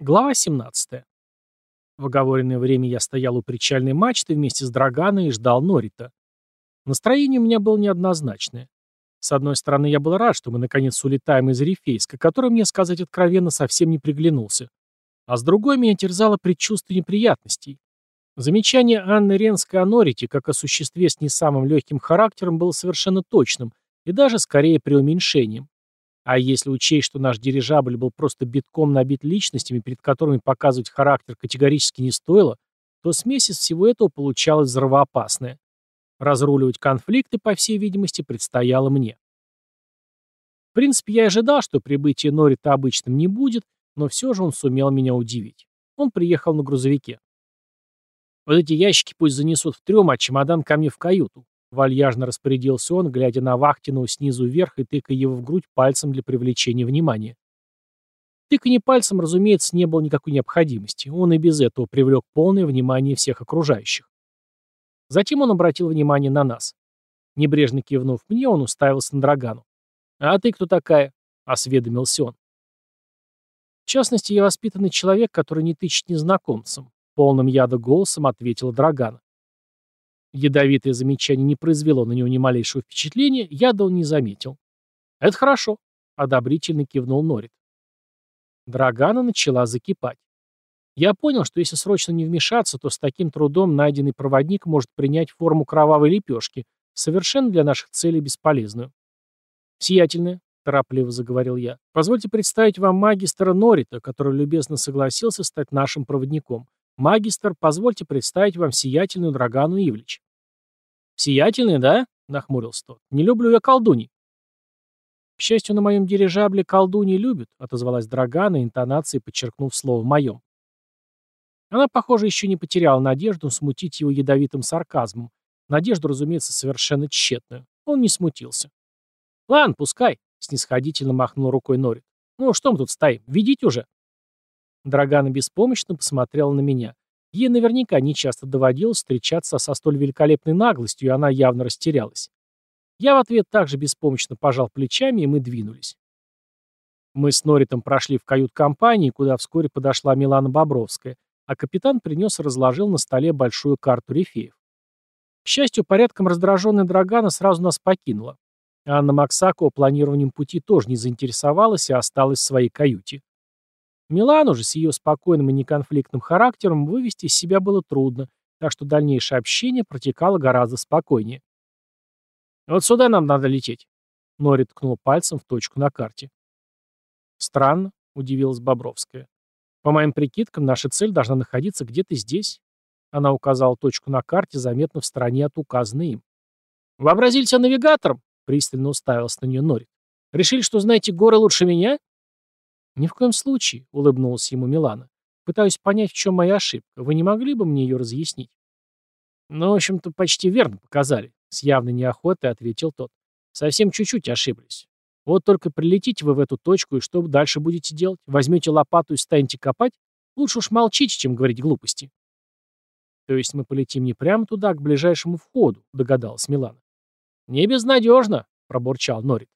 Глава 17. В оговоренное время я стоял у причальной мачты вместе с Драганой и ждал Норита. Настроение у меня было неоднозначное. С одной стороны, я был рад, что мы наконец улетаем из Рифейска, который, мне сказать откровенно, совсем не приглянулся. А с другой, меня терзало предчувствие неприятностей. Замечание Анны Ренской о Норите, как о существе с не самым легким характером, было совершенно точным и даже скорее преуменьшением. А если учесть, что наш дирижабль был просто битком набит личностями, перед которыми показывать характер категорически не стоило, то смесь из всего этого получалась взрывоопасная. Разруливать конфликты, по всей видимости, предстояло мне. В принципе, я ожидал, что прибытие Норита обычным не будет, но все же он сумел меня удивить. Он приехал на грузовике. Вот эти ящики пусть занесут в трюм, а чемодан ко мне в каюту. Вальяжно распорядился он, глядя на Вахтинова снизу вверх и тыкая его в грудь пальцем для привлечения внимания. Тыканье пальцем, разумеется, не было никакой необходимости. Он и без этого привлек полное внимание всех окружающих. Затем он обратил внимание на нас. Небрежно кивнув мне, он уставился на Драгану. «А ты кто такая?» — осведомился он. В частности, я воспитанный человек, который не тычет незнакомцам. Полным яда голосом ответила Драгана. Ядовитое замечание не произвело на него ни малейшего впечатления, яда он не заметил. «Это хорошо», — одобрительно кивнул Норит. Драгана начала закипать. Я понял, что если срочно не вмешаться, то с таким трудом найденный проводник может принять форму кровавой лепешки, совершенно для наших целей бесполезную. «Сиятельная», — торопливо заговорил я, — «позвольте представить вам магистра Норита, который любезно согласился стать нашим проводником. Магистр, позвольте представить вам сиятельную Драгану Ивлевич». «Сиятельный, да?» — нахмурился тот. «Не люблю я колдуней». «К счастью, на моем дирижабле колдуньи любят», — отозвалась Драгана, интонацией подчеркнув слово «моем». Она, похоже, еще не потеряла надежду смутить его ядовитым сарказмом. Надежду, разумеется, совершенно тщетную. Он не смутился. «Ладно, пускай», — снисходительно махнул рукой Норит. «Ну, что мы тут стоим? Ведите уже». Драгана беспомощно посмотрела на меня. Ей наверняка не часто доводилось встречаться со столь великолепной наглостью, и она явно растерялась. Я в ответ также беспомощно пожал плечами, и мы двинулись. Мы с Норитом прошли в кают-компании, куда вскоре подошла Милана Бобровская, а капитан принес и разложил на столе большую карту рифеев. К счастью, порядком раздраженная Драгана сразу нас покинула. Анна Максакова планированием пути тоже не заинтересовалась и осталась в своей каюте. Милану же с ее спокойным и неконфликтным характером вывести из себя было трудно, так что дальнейшее общение протекало гораздо спокойнее. «Вот сюда нам надо лететь», — Нори ткнул пальцем в точку на карте. «Странно», — удивилась Бобровская. «По моим прикидкам, наша цель должна находиться где-то здесь». Она указала точку на карте, заметно в стороне от указанной им. «Вообразили себя навигатором?» — пристально уставился на нее Норит. «Решили, что знаете горы лучше меня?» «Ни в коем случае», — улыбнулась ему Милана. «Пытаюсь понять, в чем моя ошибка. Вы не могли бы мне ее разъяснить?» «Ну, в общем-то, почти верно показали», — с явной неохотой ответил тот. «Совсем чуть-чуть ошиблись. Вот только прилетите вы в эту точку, и что дальше будете делать? Возьмете лопату и станете копать? Лучше уж молчите, чем говорить глупости». «То есть мы полетим не прямо туда, к ближайшему входу», — догадалась Милана. «Не безнадежно», — пробурчал Норит.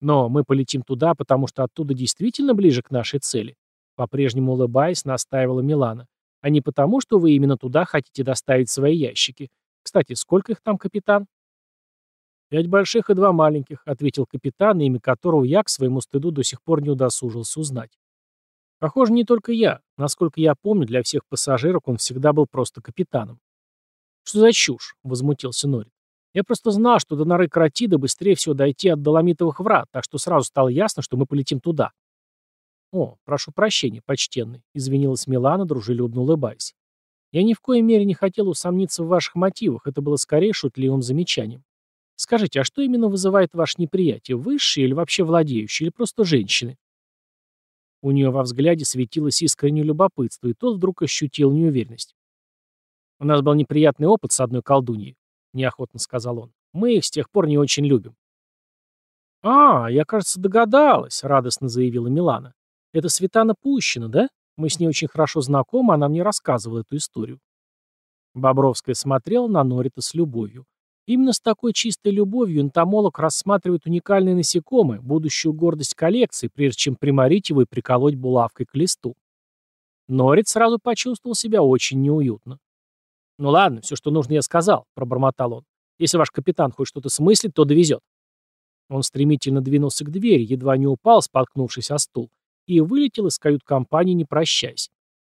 Но мы полетим туда, потому что оттуда действительно ближе к нашей цели. По-прежнему улыбаясь, настаивала Милана. А не потому, что вы именно туда хотите доставить свои ящики. Кстати, сколько их там, капитан? «Пять больших и два маленьких», — ответил капитан, имя которого я, к своему стыду, до сих пор не удосужился узнать. Похоже, не только я. Насколько я помню, для всех пассажиров он всегда был просто капитаном. «Что за чушь?» — возмутился Норит. Я просто знал, что до норы Кратида быстрее всего дойти от Доломитовых врат, так что сразу стало ясно, что мы полетим туда. «О, прошу прощения, почтенный», — извинилась Милана, дружелюбно улыбаясь. «Я ни в коей мере не хотел усомниться в ваших мотивах, это было скорее шутливым замечанием. Скажите, а что именно вызывает ваше неприятие, высшие или вообще владеющие, или просто женщины?» У нее во взгляде светилось искреннее любопытство, и тот вдруг ощутил неуверенность. У нас был неприятный опыт с одной колдуньей неохотно сказал он. «Мы их с тех пор не очень любим». «А, я, кажется, догадалась», — радостно заявила Милана. «Это Светана Пущина, да? Мы с ней очень хорошо знакомы, она мне рассказывала эту историю». Бобровская смотрела на Норита с любовью. Именно с такой чистой любовью энтомолог рассматривает уникальные насекомые, будущую гордость коллекции, прежде чем приморить его и приколоть булавкой к листу. Норит сразу почувствовал себя очень неуютно. «Ну ладно, все, что нужно, я сказал», — пробормотал он. «Если ваш капитан хоть что-то смыслит, то довезет». Он стремительно двинулся к двери, едва не упал, споткнувшись о стул, и вылетел из кают-компании, не прощаясь.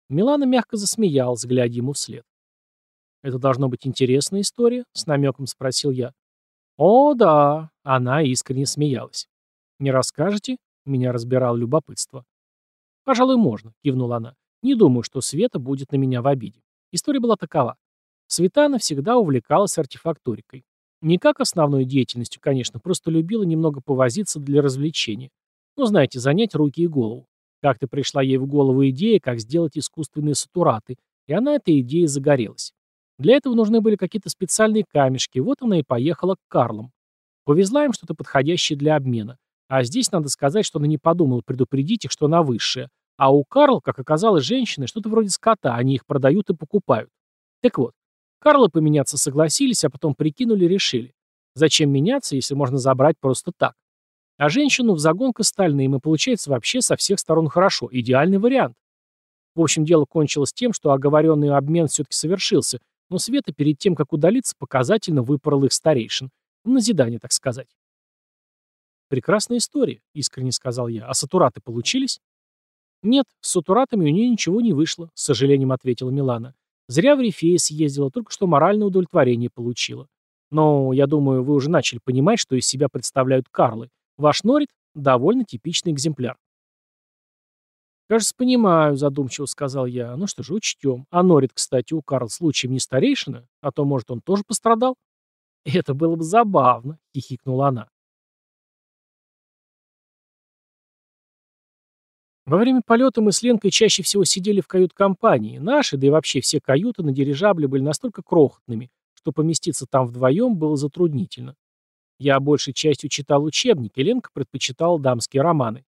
Милана мягко засмеялась, глядя ему вслед. «Это должно быть интересная история?» — с намеком спросил я. «О, да!» — она искренне смеялась. «Не расскажете?» — меня разбирало любопытство. «Пожалуй, можно», — кивнула она. «Не думаю, что Света будет на меня в обиде. История была такова. Светана всегда увлекалась артефакторикой. Не как основной деятельностью, конечно, просто любила немного повозиться для развлечения. Ну, знаете, занять руки и голову. Как-то пришла ей в голову идея, как сделать искусственные сатураты, и она этой идеей загорелась. Для этого нужны были какие-то специальные камешки, вот она и поехала к Карлам. Повезла им что-то подходящее для обмена. А здесь надо сказать, что она не подумала предупредить их, что она высшая. А у Карл, как оказалось, женщины что-то вроде скота, они их продают и покупают. Так вот, Карлы поменяться согласились, а потом прикинули решили. Зачем меняться, если можно забрать просто так? А женщину в загон к остальным, и получается вообще со всех сторон хорошо. Идеальный вариант. В общем, дело кончилось тем, что оговоренный обмен все-таки совершился, но Света перед тем, как удалиться, показательно выпорол их старейшин. В назидание, так сказать. «Прекрасная история», — искренне сказал я. «А сатураты получились?» «Нет, с сатуратами у нее ничего не вышло», — с сожалением ответила Милана. «Зря в Рифея съездила, только что моральное удовлетворение получила. Но, я думаю, вы уже начали понимать, что из себя представляют Карлы. Ваш Норит — довольно типичный экземпляр». «Кажется, понимаю», — задумчиво сказал я. «Ну что же, учтем. А Норит, кстати, у Карл случаем не старейшина? А то, может, он тоже пострадал?» «Это было бы забавно», — хихикнула она. Во время полета мы с Ленкой чаще всего сидели в кают-компании. Наши, да и вообще все каюты на дирижабле были настолько крохотными, что поместиться там вдвоем было затруднительно. Я большей частью читал учебники, Ленка предпочитала дамские романы.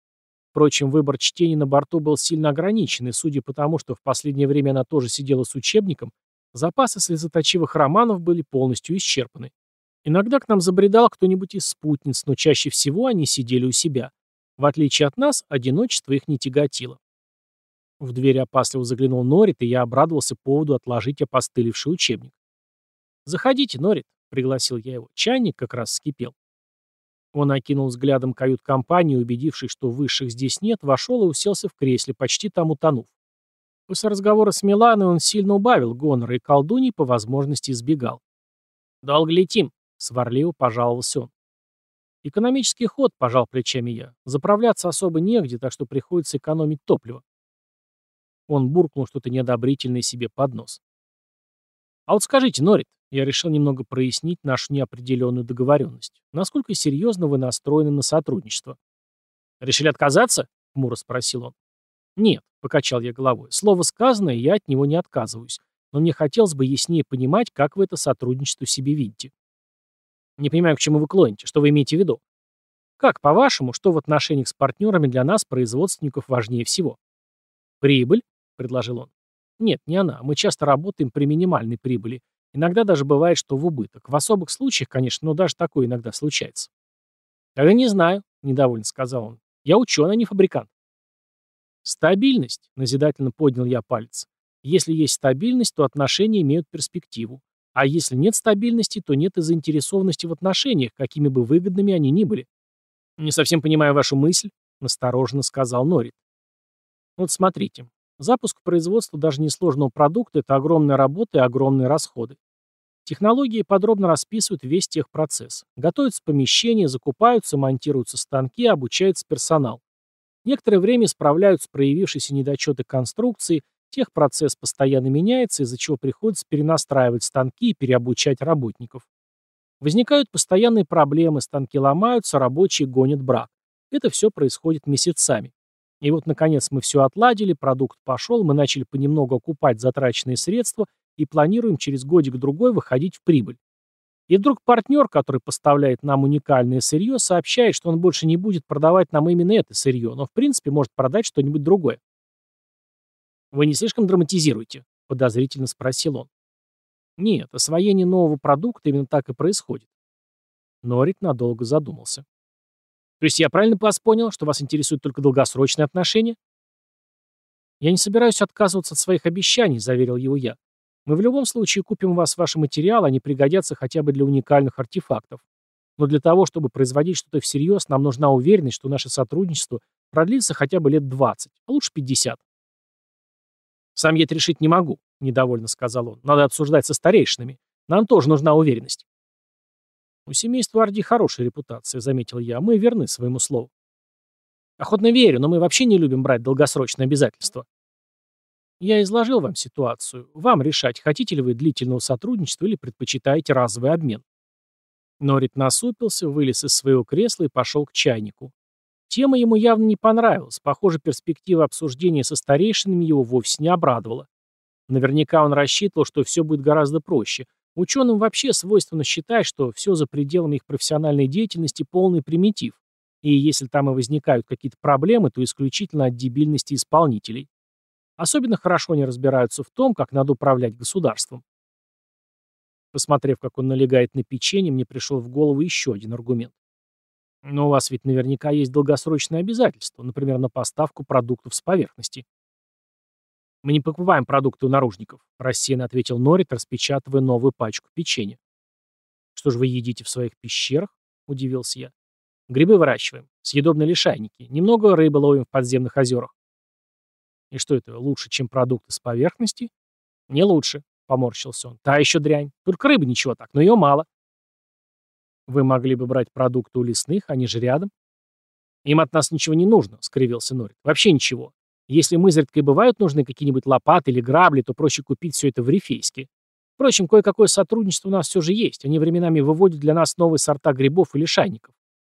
Впрочем, выбор чтений на борту был сильно ограничен, и судя по тому, что в последнее время она тоже сидела с учебником, запасы слезоточивых романов были полностью исчерпаны. Иногда к нам забредал кто-нибудь из спутниц, но чаще всего они сидели у себя. В отличие от нас, одиночество их не тяготило. В дверь опасливо заглянул Норит, и я обрадовался поводу отложить опостылевший учебник. «Заходите, Норит», — пригласил я его. Чайник как раз скипел. Он окинул взглядом кают-компанию, убедившись, что высших здесь нет, вошел и уселся в кресле, почти там утонув. После разговора с Миланой он сильно убавил гонора и колдуний по возможности избегал. «Долго летим», — сварливо пожаловался он. «Экономический ход», — пожал плечами я. «Заправляться особо негде, так что приходится экономить топливо». Он буркнул что-то неодобрительное себе под нос. «А вот скажите, Норит, я решил немного прояснить нашу неопределенную договоренность. Насколько серьезно вы настроены на сотрудничество? Решили отказаться? Хмуро спросил он. Нет, покачал я головой. Слово сказанное, я от него не отказываюсь. Но мне хотелось бы яснее понимать, как вы это сотрудничество себе видите. Не понимаю, к чему вы клоните. Что вы имеете в виду? Как, по-вашему, что в отношениях с партнерами для нас, производственников, важнее всего? Прибыль, предложил он. Нет, не она. Мы часто работаем при минимальной прибыли. Иногда даже бывает, что в убыток. В особых случаях, конечно, но даже такое иногда случается. «Тогда не знаю», — недовольно сказал он. «Я ученый, а не фабрикант». «Стабильность», — назидательно поднял я палец. «Если есть стабильность, то отношения имеют перспективу. А если нет стабильности, то нет и заинтересованности в отношениях, какими бы выгодными они ни были». «Не совсем понимаю вашу мысль», — настороженно сказал Норит. «Вот смотрите. Запуск производства даже несложного продукта – это огромная работа и огромные расходы. Технологии подробно расписывают весь техпроцесс. Готовятся помещения, закупаются, монтируются станки, обучается персонал. Некоторое время справляются проявившиеся недочеты конструкции, техпроцесс постоянно меняется, из-за чего приходится перенастраивать станки и переобучать работников. Возникают постоянные проблемы, станки ломаются, рабочие гонят брак. Это все происходит месяцами. И вот, наконец, мы все отладили, продукт пошел, мы начали понемногу окупать затраченные средства и планируем через годик-другой выходить в прибыль. И вдруг партнер, который поставляет нам уникальное сырье, сообщает, что он больше не будет продавать нам именно это сырье, но в принципе может продать что-нибудь другое. «Вы не слишком драматизируете?» – подозрительно спросил он. «Нет, освоение нового продукта именно так и происходит». Норит надолго задумался. «То есть я правильно вас понял, что вас интересуют только долгосрочные отношения?» «Я не собираюсь отказываться от своих обещаний», — заверил его я. «Мы в любом случае купим у вас ваши материалы, они пригодятся хотя бы для уникальных артефактов. Но для того, чтобы производить что-то всерьез, нам нужна уверенность, что наше сотрудничество продлится хотя бы лет 20, а лучше 50». «Сам я это решить не могу», — недовольно сказал он. «Надо обсуждать со старейшинами. Нам тоже нужна уверенность». «У семейства Орди хорошая репутация», — заметил я. «Мы верны своему слову». «Охотно верю, но мы вообще не любим брать долгосрочные обязательства». «Я изложил вам ситуацию. Вам решать, хотите ли вы длительного сотрудничества или предпочитаете разовый обмен». Норит насупился, вылез из своего кресла и пошел к чайнику. Тема ему явно не понравилась. Похоже, перспектива обсуждения со старейшинами его вовсе не обрадовала. Наверняка он рассчитывал, что все будет гораздо проще, Ученым вообще свойственно считать, что все за пределами их профессиональной деятельности полный примитив, и если там и возникают какие-то проблемы, то исключительно от дебильности исполнителей. Особенно хорошо они разбираются в том, как надо управлять государством. Посмотрев, как он налегает на печенье, мне пришел в голову еще один аргумент. Но у вас ведь наверняка есть долгосрочные обязательства, например, на поставку продуктов с поверхности. «Мы не покупаем продукты у наружников», — рассеянно ответил Норит, распечатывая новую пачку печенья. «Что же вы едите в своих пещерах?» — удивился я. «Грибы выращиваем, съедобные лишайники, немного рыбы ловим в подземных озерах». «И что это, лучше, чем продукты с поверхности?» «Не лучше», — поморщился он. «Та еще дрянь. Только рыбы ничего так, но ее мало». «Вы могли бы брать продукты у лесных, они же рядом». «Им от нас ничего не нужно», — скривился Норит. «Вообще ничего. Если мы изредка и бывают нужны какие-нибудь лопаты или грабли, то проще купить все это в Рифейске. Впрочем, кое-какое сотрудничество у нас все же есть. Они временами выводят для нас новые сорта грибов или шайников.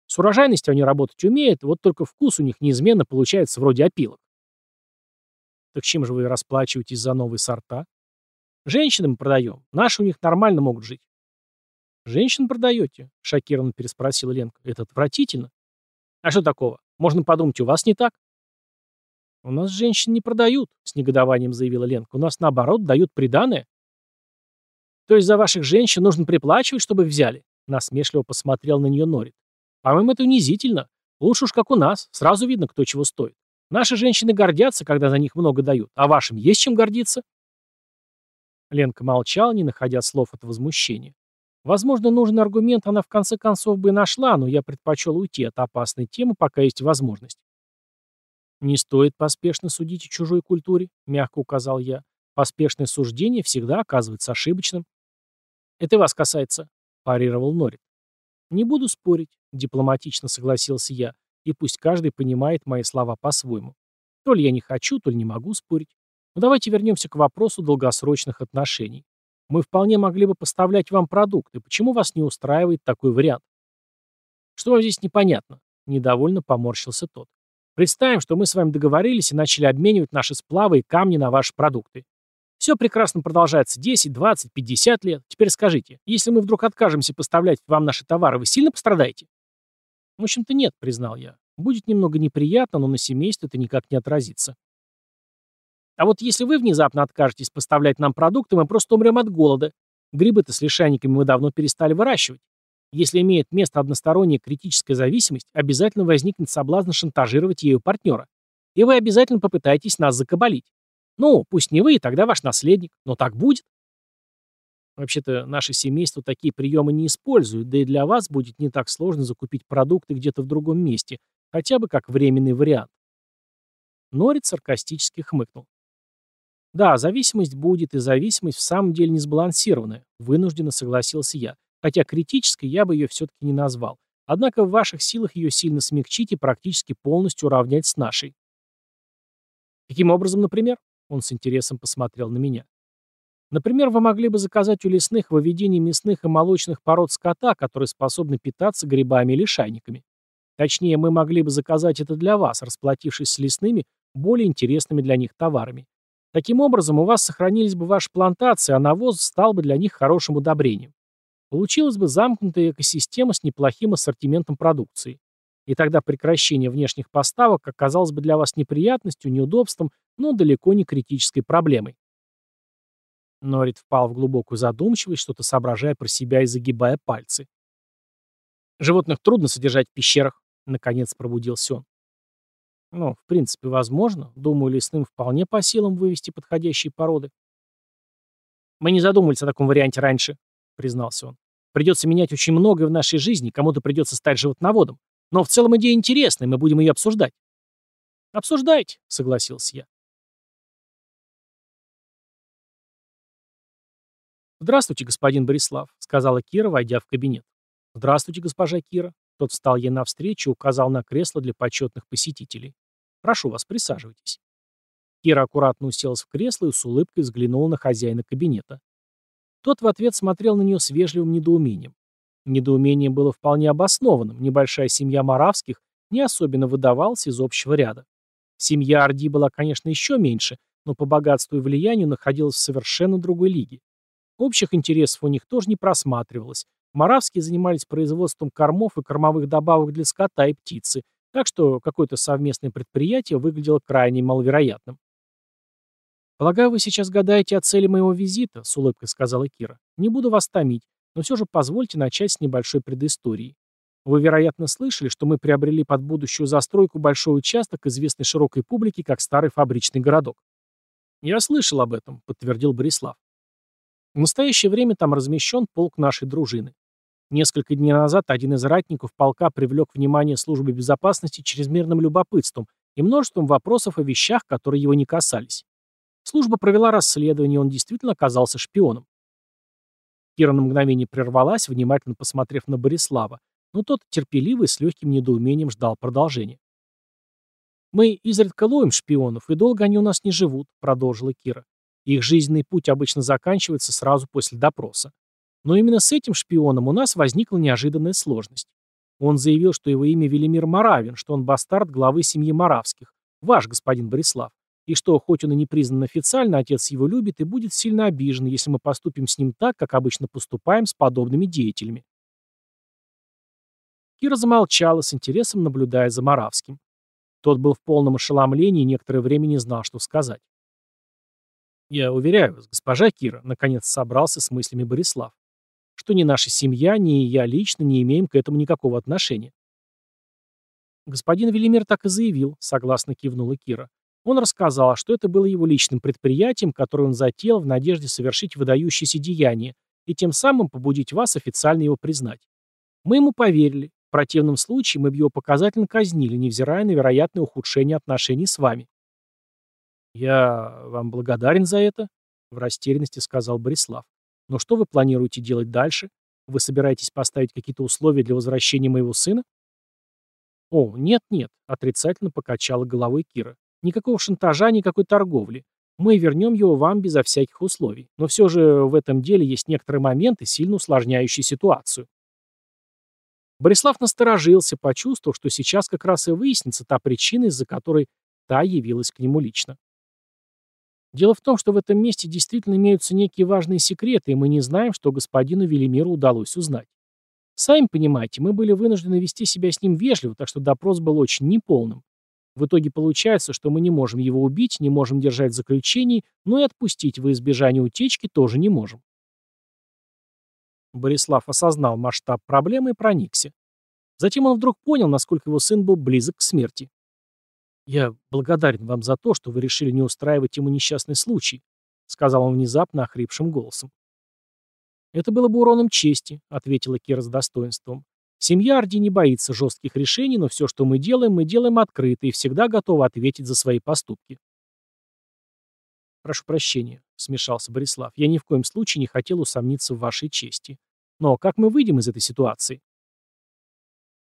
С урожайностью они работать умеют, вот только вкус у них неизменно получается вроде опилок. Так чем же вы расплачиваетесь за новые сорта? Женщинам продаем. Наши у них нормально могут жить. Женщин продаете? Шокированно переспросила Ленка. Это отвратительно. А что такого? Можно подумать, у вас не так? «У нас женщин не продают», — с негодованием заявила Ленка. «У нас, наоборот, дают приданое». «То есть за ваших женщин нужно приплачивать, чтобы взяли?» Насмешливо посмотрел на нее Норит. «По-моему, это унизительно. Лучше уж как у нас. Сразу видно, кто чего стоит. Наши женщины гордятся, когда за них много дают. А вашим есть чем гордиться?» Ленка молчала, не находя слов от возмущения. Возможно, нужный аргумент она в конце концов бы нашла, но я предпочел уйти от опасной темы, пока есть возможность. «Не стоит поспешно судить о чужой культуре», — мягко указал я. «Поспешное суждение всегда оказывается ошибочным». «Это вас касается», — парировал Норит. «Не буду спорить», — дипломатично согласился я, и пусть каждый понимает мои слова по-своему. То ли я не хочу, то ли не могу спорить. Но давайте вернемся к вопросу долгосрочных отношений. Мы вполне могли бы поставлять вам продукты. Почему вас не устраивает такой вариант? Что вам здесь непонятно? Недовольно поморщился тот. Представим, что мы с вами договорились и начали обменивать наши сплавы и камни на ваши продукты. Все прекрасно продолжается 10, 20, 50 лет. Теперь скажите, если мы вдруг откажемся поставлять вам наши товары, вы сильно пострадаете? В общем-то нет, признал я. Будет немного неприятно, но на семейство это никак не отразится. А вот если вы внезапно откажетесь поставлять нам продукты, мы просто умрем от голода. Грибы-то с лишайниками мы давно перестали выращивать. Если имеет место односторонняя критическая зависимость, обязательно возникнет соблазн шантажировать ею партнера. И вы обязательно попытаетесь нас закабалить. Ну, пусть не вы, тогда ваш наследник, но так будет. Вообще-то, наше семейство такие приемы не использует, да и для вас будет не так сложно закупить продукты где-то в другом месте, хотя бы как временный вариант. Норит саркастически хмыкнул. Да, зависимость будет, и зависимость в самом деле не сбалансированная, вынужденно согласился я хотя критической я бы ее все-таки не назвал. Однако в ваших силах ее сильно смягчить и практически полностью уравнять с нашей. Каким образом, например? Он с интересом посмотрел на меня. Например, вы могли бы заказать у лесных выведение мясных и молочных пород скота, которые способны питаться грибами или шайниками. Точнее, мы могли бы заказать это для вас, расплатившись с лесными более интересными для них товарами. Таким образом, у вас сохранились бы ваши плантации, а навоз стал бы для них хорошим удобрением. Получилась бы замкнутая экосистема с неплохим ассортиментом продукции. И тогда прекращение внешних поставок оказалось бы для вас неприятностью, неудобством, но далеко не критической проблемой. Норит впал в глубокую задумчивость, что-то соображая про себя и загибая пальцы. «Животных трудно содержать в пещерах», — наконец пробудился он. Ну, в принципе, возможно. Думаю, лесным вполне по силам вывести подходящие породы. Мы не задумывались о таком варианте раньше, признался он. Придется менять очень многое в нашей жизни, кому-то придется стать животноводом. Но в целом идея интересная, мы будем ее обсуждать. Обсуждайте, согласился я. «Здравствуйте, господин Борислав», — сказала Кира, войдя в кабинет. «Здравствуйте, госпожа Кира». Тот встал ей навстречу и указал на кресло для почетных посетителей. «Прошу вас, присаживайтесь». Кира аккуратно уселась в кресло и с улыбкой взглянула на хозяина кабинета. Тот в ответ смотрел на нее с вежливым недоумением. Недоумение было вполне обоснованным, небольшая семья Моравских не особенно выдавалась из общего ряда. Семья Орди была, конечно, еще меньше, но по богатству и влиянию находилась в совершенно другой лиге. Общих интересов у них тоже не просматривалось. Моравские занимались производством кормов и кормовых добавок для скота и птицы, так что какое-то совместное предприятие выглядело крайне маловероятным. «Полагаю, вы сейчас гадаете о цели моего визита», — с улыбкой сказала Кира. «Не буду вас томить, но все же позвольте начать с небольшой предыстории. Вы, вероятно, слышали, что мы приобрели под будущую застройку большой участок, известный широкой публике как старый фабричный городок. «Я слышал об этом», — подтвердил Борислав. В настоящее время там размещен полк нашей дружины. Несколько дней назад один из ратников полка привлек внимание службы безопасности чрезмерным любопытством и множеством вопросов о вещах, которые его не касались. Служба провела расследование, и он действительно оказался шпионом. Кира на мгновение прервалась, внимательно посмотрев на Борислава, но тот терпеливо и с легким недоумением ждал продолжения. «Мы изредка ловим шпионов, и долго они у нас не живут», — продолжила Кира. «Их жизненный путь обычно заканчивается сразу после допроса. Но именно с этим шпионом у нас возникла неожиданная сложность. Он заявил, что его имя Велимир Моравин, что он бастард главы семьи Моравских, ваш господин Борислав и что, хоть он и не признан официально, отец его любит и будет сильно обижен, если мы поступим с ним так, как обычно поступаем с подобными деятелями. Кира замолчала, с интересом наблюдая за Моравским. Тот был в полном ошеломлении и некоторое время не знал, что сказать. «Я уверяю вас, госпожа Кира», — наконец собрался с мыслями Борислав, «что ни наша семья, ни я лично не имеем к этому никакого отношения». «Господин Велимир так и заявил», — согласно кивнула Кира. Он рассказал, что это было его личным предприятием, которое он затеял в надежде совершить выдающееся деяние и тем самым побудить вас официально его признать. Мы ему поверили. В противном случае мы бы его показательно казнили, невзирая на вероятное ухудшение отношений с вами. «Я вам благодарен за это», — в растерянности сказал Борислав. «Но что вы планируете делать дальше? Вы собираетесь поставить какие-то условия для возвращения моего сына?» «О, нет-нет», — отрицательно покачала головой Кира. Никакого шантажа, никакой торговли. Мы вернем его вам безо всяких условий. Но все же в этом деле есть некоторые моменты, сильно усложняющие ситуацию. Борислав насторожился, почувствовав, что сейчас как раз и выяснится та причина, из-за которой та явилась к нему лично. Дело в том, что в этом месте действительно имеются некие важные секреты, и мы не знаем, что господину Велимиру удалось узнать. Сами понимаете, мы были вынуждены вести себя с ним вежливо, так что допрос был очень неполным. В итоге получается, что мы не можем его убить, не можем держать в заключении, но и отпустить во избежание утечки тоже не можем. Борислав осознал масштаб проблемы и проникся. Затем он вдруг понял, насколько его сын был близок к смерти. «Я благодарен вам за то, что вы решили не устраивать ему несчастный случай», сказал он внезапно охрипшим голосом. «Это было бы уроном чести», — ответила Кира с достоинством. Семья Орди не боится жестких решений, но все, что мы делаем, мы делаем открыто и всегда готовы ответить за свои поступки. «Прошу прощения», — смешался Борислав. «Я ни в коем случае не хотел усомниться в вашей чести. Но как мы выйдем из этой ситуации?»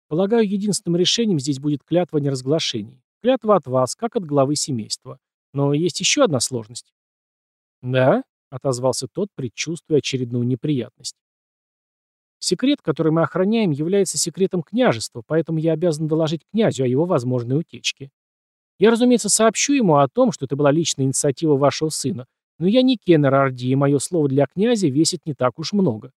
«Полагаю, единственным решением здесь будет клятва неразглашений. Клятва от вас, как от главы семейства. Но есть еще одна сложность». «Да?» — отозвался тот, предчувствуя очередную неприятность. Секрет, который мы охраняем, является секретом княжества, поэтому я обязан доложить князю о его возможной утечке. Я, разумеется, сообщу ему о том, что это была личная инициатива вашего сына, но я не Кеннер Орди, и мое слово для князя весит не так уж много.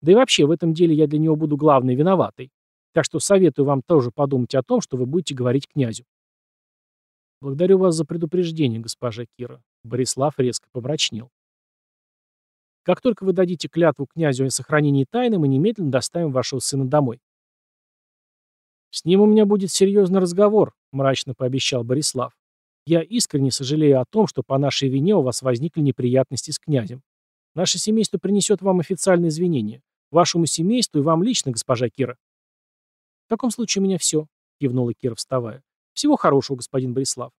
Да и вообще, в этом деле я для него буду главной виноватой. Так что советую вам тоже подумать о том, что вы будете говорить князю. Благодарю вас за предупреждение, госпожа Кира. Борислав резко помрачнел. Как только вы дадите клятву князю о сохранении тайны, мы немедленно доставим вашего сына домой. «С ним у меня будет серьезный разговор», — мрачно пообещал Борислав. «Я искренне сожалею о том, что по нашей вине у вас возникли неприятности с князем. Наше семейство принесет вам официальные извинения. Вашему семейству и вам лично, госпожа Кира». «В таком случае у меня все», — кивнула Кира, вставая. «Всего хорошего, господин Борислав.